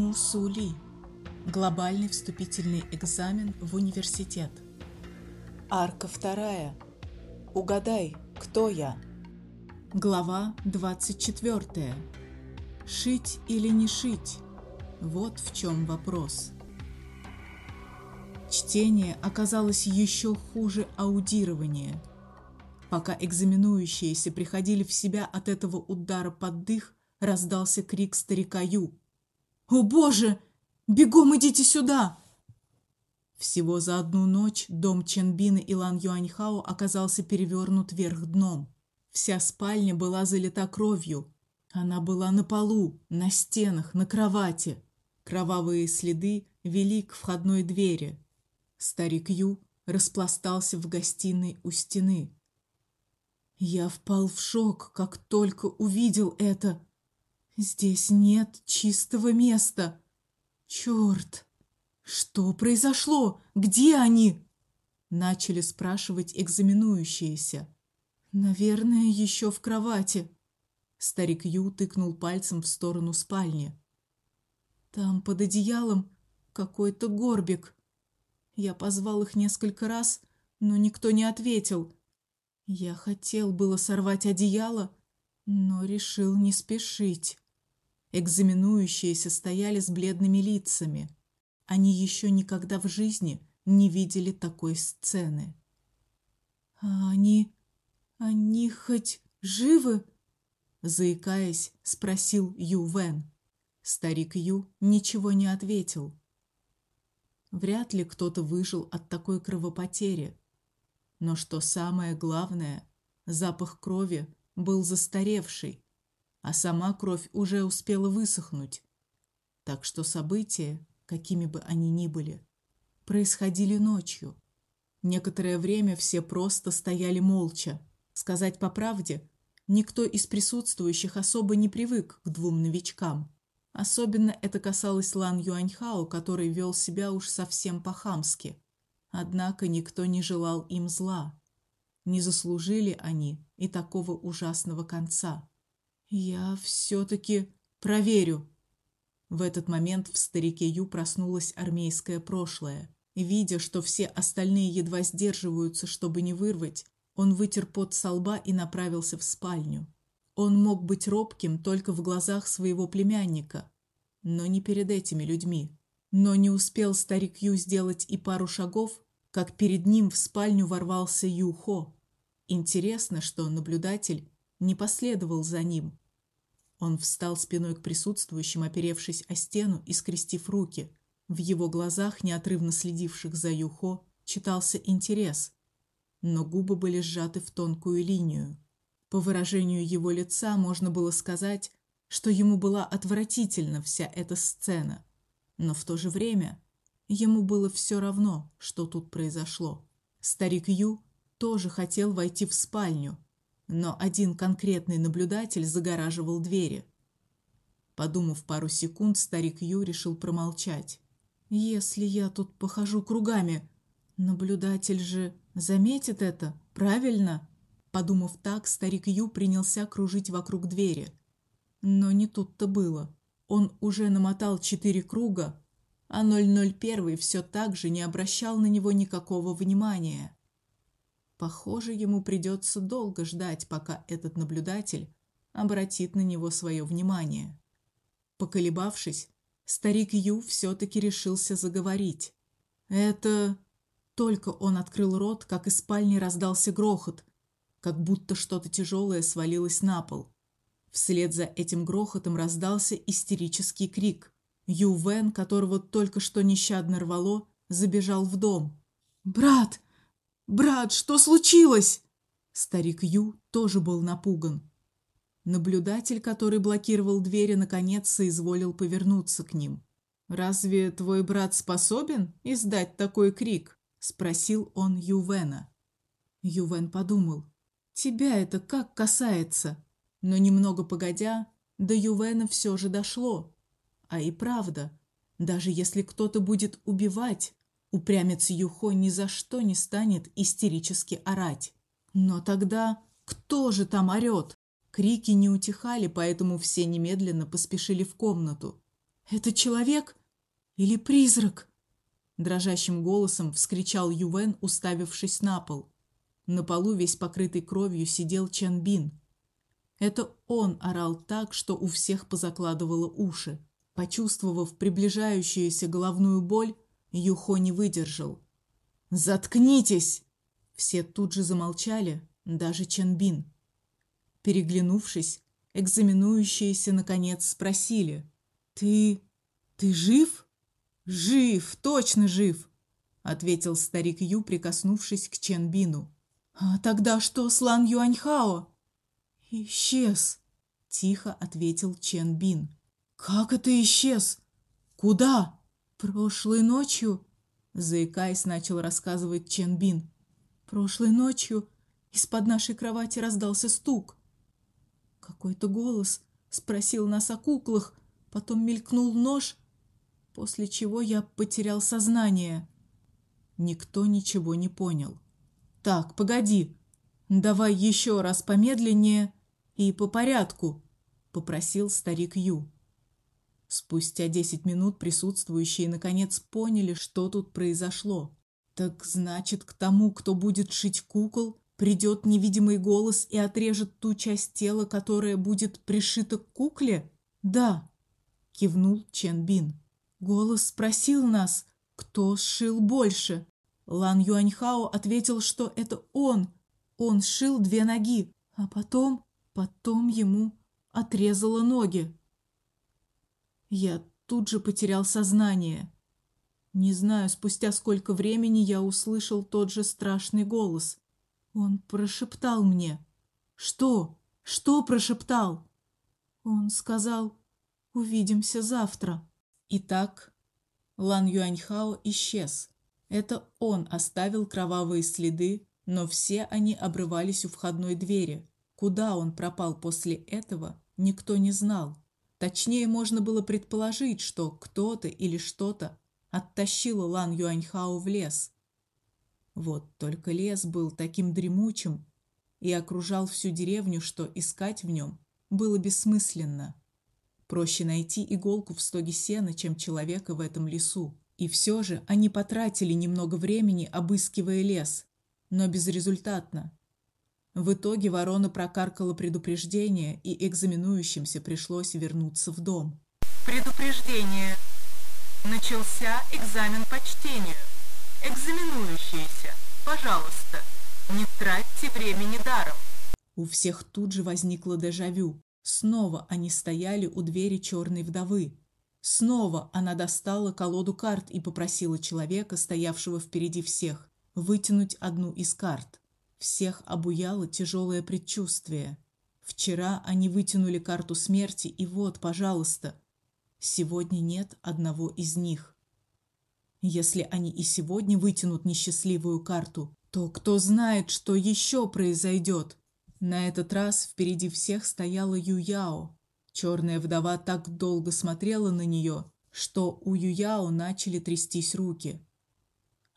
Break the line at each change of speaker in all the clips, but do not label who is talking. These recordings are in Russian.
Мусули. Глобальный вступительный экзамен в университет. Арка вторая. Угадай, кто я? Глава 24. Шить или не шить? Вот в чем вопрос. Чтение оказалось еще хуже аудирования. Пока экзаменующиеся приходили в себя от этого удара под дых, раздался крик старика Ю. «О боже! Бегом идите сюда!» Всего за одну ночь дом Ченбина и Лан Юаньхао оказался перевернут вверх дном. Вся спальня была залита кровью. Она была на полу, на стенах, на кровати. Кровавые следы вели к входной двери. Старик Ю распластался в гостиной у стены. Я впал в шок, как только увидел это. Здесь нет чистого места. Черт! Что произошло? Где они? Начали спрашивать экзаменующиеся. Наверное, еще в кровати. Старик Ю тыкнул пальцем в сторону спальни. Там под одеялом какой-то горбик. Я позвал их несколько раз, но никто не ответил. Я хотел было сорвать одеяло, но решил не спешить. Экзаменующиеся стояли с бледными лицами. Они еще никогда в жизни не видели такой сцены. А они они хоть живы? заикаясь, спросил Ю Вен. Старик Ю ничего не ответил. Вряд ли кто-то выжил от такой кровопотери. Но что самое главное, запах крови был застаревший, а сама кровь уже успела высохнуть. Так что события, какими бы они ни были, происходили ночью. Некоторое время все просто стояли молча. Сказать по правде, никто из присутствующих особо не привык к двум новичкам. Особенно это касалось Лан Юаньхао, который вел себя уж совсем по-хамски. Однако никто не желал им зла. Не заслужили они и такого ужасного конца. Я все таки проверю. В этот момент в старике Ю проснулось армейское прошлое. Видя, что все остальные едва сдерживаются, чтобы не вырвать, он вытер пот со лба и направился в спальню. Он мог быть робким только в глазах своего племянника, но не перед этими людьми. Но не успел старик Ю сделать и пару шагов, как перед ним в спальню ворвался Юхо. Интересно, что наблюдатель не последовал за ним. Он встал спиной к присутствующим, оперевшись о стену и скрестив руки. В его глазах, неотрывно следивших за Юхо, читался интерес, но губы были сжаты в тонкую линию. По выражению его лица можно было сказать, что ему была отвратительна вся эта сцена, но в то же время ему было все равно, что тут произошло. Старик Ю тоже хотел войти в спальню, но один конкретный наблюдатель загораживал двери. Подумав пару секунд, старик Ю решил промолчать. Если я тут похожу кругами, наблюдатель же заметит это, правильно? Подумав так, старик Ю принялся кружить вокруг двери. Но не тут-то было. Он уже намотал четыре круга, а 001 все так же не обращал на него никакого внимания. Похоже, ему придется долго ждать, пока этот наблюдатель обратит на него свое внимание. Поколебавшись, старик Ю все таки решился заговорить. Это только он открыл рот, как из спальни раздался грохот, как будто что-то тяжелое свалилось на пол. Вслед за этим грохотом раздался истерический крик. Ю Вен, которого только что нещадно рвало, забежал в дом. "Брат, Брат, что случилось? Старик Ю тоже был напуган. Наблюдатель, который блокировал двери, наконец соизволил повернуться к ним. Разве твой брат способен издать такой крик? спросил он Ювена. Ювен подумал: тебя это как касается? Но немного погодя, до Ювена все же дошло. А и правда, даже если кто-то будет убивать, Упрямец Юхо ни за что не станет истерически орать. Но тогда кто же там орет? Крики не утихали, поэтому все немедленно поспешили в комнату. Это человек или призрак? дрожащим голосом вскричал Ювен, уставившись на пол. На полу весь покрытый кровью сидел Чан Бин. Это он орал так, что у всех позакладывало уши. Почувствовав приближающуюся головную боль, Юхо не выдержал. Заткнитесь. Все тут же замолчали, даже Чан Бин. Переглянувшись, экзаменующиеся наконец спросили: "Ты ты жив?" "Жив, точно жив", ответил старик Ю, прикоснувшись к Чен Бину. "А тогда что с Лан Юаньхао?" "Исчез", тихо ответил Чен Бин. "Как это исчез? Куда?" "Прошлой ночью", заикаясь, начал рассказывать Чен Бин. "Прошлой ночью из-под нашей кровати раздался стук. Какой-то голос спросил нас о куклах, потом мелькнул нож, после чего я потерял сознание. Никто ничего не понял. Так, погоди. Давай еще раз помедленнее и по порядку, попросил старик Ю. Спустя десять минут присутствующие наконец поняли, что тут произошло. Так значит, к тому, кто будет шить кукол, придет невидимый голос и отрежет ту часть тела, которая будет пришита к кукле? Да, кивнул Чен Бин. Голос спросил нас, кто сшил больше. Лан Юаньхао ответил, что это он. Он сшил две ноги, а потом, потом ему отрезало ноги. Я тут же потерял сознание. Не знаю, спустя сколько времени я услышал тот же страшный голос. Он прошептал мне. Что? Что прошептал? Он сказал: "Увидимся завтра". Итак, Лан Юаньхао исчез. Это он оставил кровавые следы, но все они обрывались у входной двери. Куда он пропал после этого, никто не знал. Точнее, можно было предположить, что кто-то или что-то оттащило Лан Юаньхао в лес. Вот только лес был таким дремучим и окружал всю деревню, что искать в нем было бессмысленно. Проще найти иголку в стоге сена, чем человека в этом лесу. И все же они потратили немного времени, обыскивая лес, но безрезультатно. В итоге ворона прокаркала предупреждение, и экзаменующимся пришлось вернуться в дом.
Предупреждение. Начался экзамен по чтению. Экзаменующиеся, пожалуйста, не тратьте времени даром.
У всех тут же возникло дежавю. Снова они стояли у двери черной вдовы. Снова она достала колоду карт и попросила человека, стоявшего впереди всех, вытянуть одну из карт. Всех обуяло тяжелое предчувствие. Вчера они вытянули карту смерти, и вот, пожалуйста, сегодня нет одного из них. Если они и сегодня вытянут несчастливую карту, то кто знает, что еще произойдет? На этот раз впереди всех стояла Юяо. Черная вдова так долго смотрела на нее, что у Юяо начали трястись руки.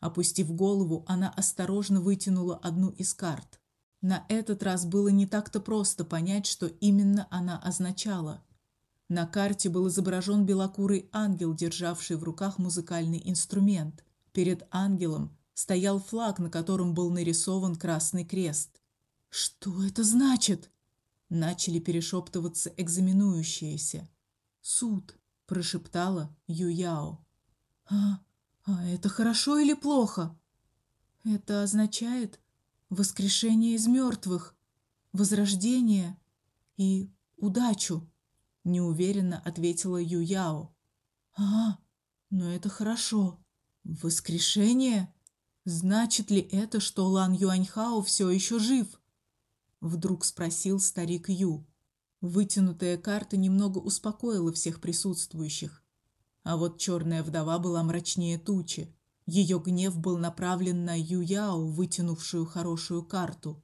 Опустив голову, она осторожно вытянула одну из карт. На этот раз было не так-то просто понять, что именно она означала. На карте был изображен белокурый ангел, державший в руках музыкальный инструмент. Перед ангелом стоял флаг, на котором был нарисован красный крест. Что это значит? Начали перешептываться экзаменующиеся. Суд, прошептала Юяо. А, а это хорошо или плохо? Это означает воскрешение из мертвых, возрождение и удачу, неуверенно ответила Юяо. А, но это хорошо. Воскрешение? Значит ли это, что Лан Юаньхао все еще жив? вдруг спросил старик Ю. Вытянутая карта немного успокоила всех присутствующих. А вот черная вдова была мрачнее тучи. Ее гнев был направлен на Юяо, вытянувшую хорошую карту.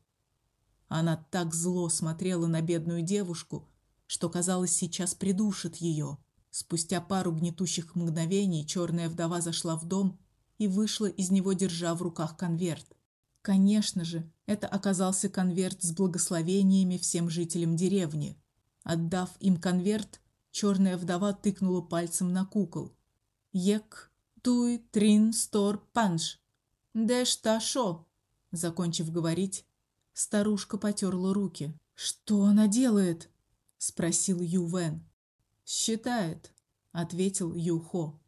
Она так зло смотрела на бедную девушку, что казалось, сейчас придушит ее. Спустя пару гнетущих мгновений черная вдова зашла в дом и вышла из него, держа в руках конверт. Конечно же, это оказался конверт с благословениями всем жителям деревни. Отдав им конверт, Черная вдова тыкнула пальцем на кукол. Ек, туй, трин, стор, панш. Дэш ташо. Закончив говорить, старушка потерла руки. Что она делает? спросил Ювен. Считает, ответил Юхо.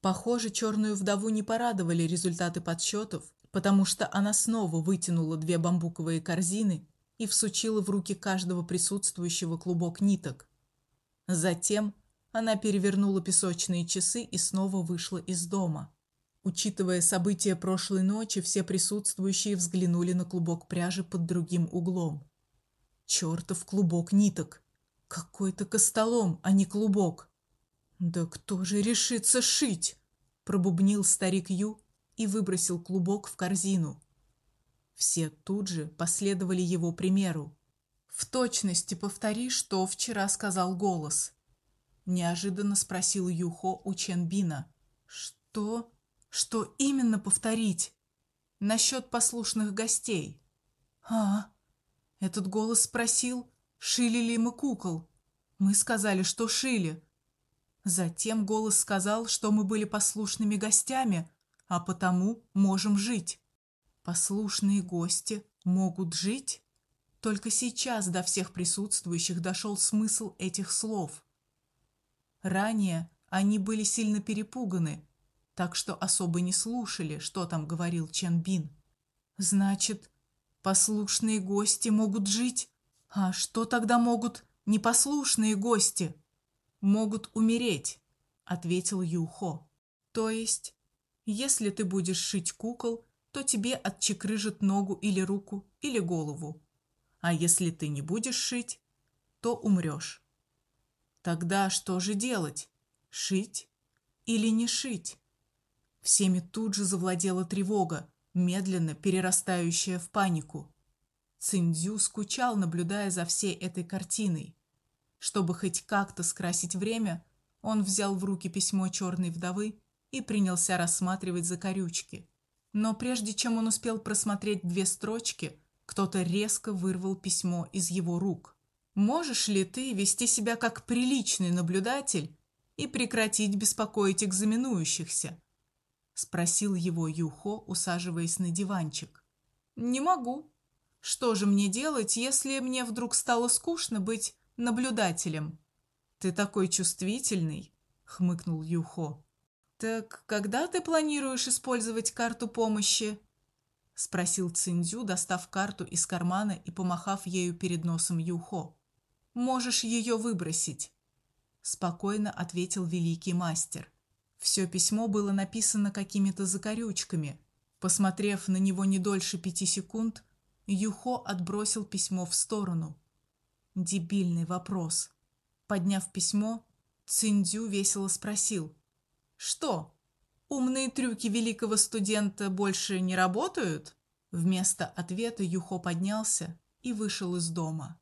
Похоже, черную вдову не порадовали результаты подсчетов, потому что она снова вытянула две бамбуковые корзины и всучила в руки каждого присутствующего клубок ниток. Затем она перевернула песочные часы и снова вышла из дома. Учитывая события прошлой ночи, все присутствующие взглянули на клубок пряжи под другим углом. Чертов клубок ниток! Какой-то костолом, а не клубок! Да кто же решится шить? Пробубнил старик Ю и выбросил клубок в корзину. Все тут же последовали его примеру. В точности повтори, что вчера сказал голос. Неожиданно спросил Юхо у Ченбина. Что? Что именно повторить? Насчет послушных гостей. А, этот голос спросил, шили ли мы кукол. Мы сказали, что шили. Затем голос сказал, что мы были послушными гостями, а потому можем жить. Послушные гости могут жить? Только сейчас до всех присутствующих дошел смысл этих слов. Ранее они были сильно перепуганы, так что особо не слушали, что там говорил Чен Бин. Значит, послушные гости могут жить? А что тогда могут непослушные гости? Могут умереть, ответил Юхо. То есть, если ты будешь шить кукол, то тебе отчекрыжат ногу или руку, или голову. А если ты не будешь шить, то умрешь. Тогда что же делать? Шить или не шить? Всеми тут же завладела тревога, медленно перерастающая в панику. Циндзю скучал, наблюдая за всей этой картиной. Чтобы хоть как-то скрасить время, он взял в руки письмо черной вдовы и принялся рассматривать закорючки. Но прежде чем он успел просмотреть две строчки, кто-то резко вырвал письмо из его рук. Можешь ли ты вести себя как приличный наблюдатель и прекратить беспокоить экзаменующихся? спросил его Юхо, усаживаясь на диванчик. Не могу. Что же мне делать, если мне вдруг стало скучно быть наблюдателем? Ты такой чувствительный, хмыкнул Юхо. Так когда ты планируешь использовать карту помощи? Спросил Циндзю, достав карту из кармана и помахав ею перед носом Юхо. Можешь ее выбросить, спокойно ответил великий мастер. Все письмо было написано какими-то закорючками. Посмотрев на него не дольше пяти секунд, Юхо отбросил письмо в сторону. Дебильный вопрос. Подняв письмо, Циндзю весело спросил: что? Умные трюки великого студента больше не работают? Вместо ответа Юхо поднялся и вышел из дома.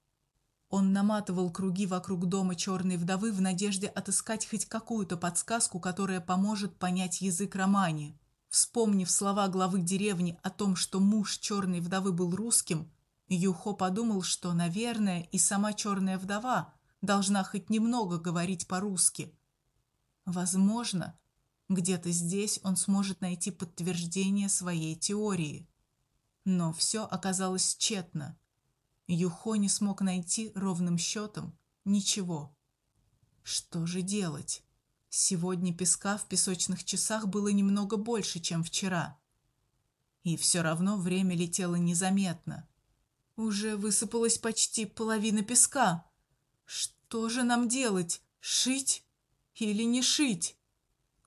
Он наматывал круги вокруг дома черной вдовы в надежде отыскать хоть какую-то подсказку, которая поможет понять язык романи. Вспомнив слова главы деревни о том, что муж черной вдовы был русским, Юхо подумал, что, наверное, и сама черная вдова должна хоть немного говорить по-русски. Возможно, где-то здесь он сможет найти подтверждение своей теории. Но все оказалось тщетно. Юхо не смог найти ровным счетом ничего. Что же делать? Сегодня песка в песочных часах было немного больше, чем вчера. И все равно время летело незаметно. Уже высыпалась почти половина песка. Что же нам делать? Шить или не шить?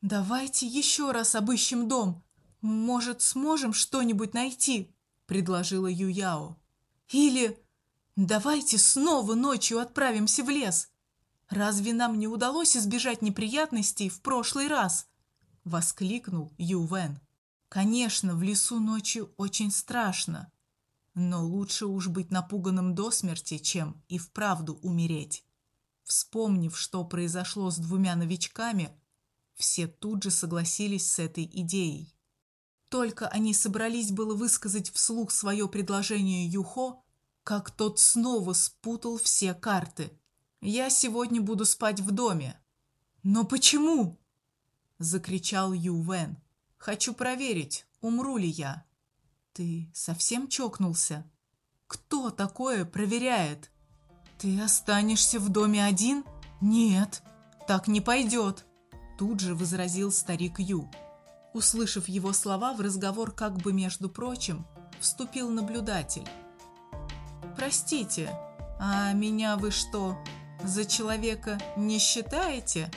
Давайте еще раз обыщем дом. Может, сможем что-нибудь найти, предложила Юяо. Или давайте снова ночью отправимся в лес. Разве нам не удалось избежать неприятностей в прошлый раз? воскликнул Ювен. Конечно, в лесу ночью очень страшно, но лучше уж быть напуганным до смерти, чем и вправду умереть. Вспомнив, что произошло с двумя новичками, все тут же согласились с этой идеей. Только они собрались было высказать вслух свое предложение Юхо, как тот снова спутал все карты. Я сегодня буду спать в доме. Но почему? закричал Ю Вен. Хочу проверить, умру ли я. Ты совсем чокнулся? Кто такое проверяет? Ты останешься в доме один? Нет, так не пойдет. Тут же возразил старик Ю. Услышав его слова, в разговор как бы между прочим вступил наблюдатель. Простите, а меня вы что, за человека не считаете?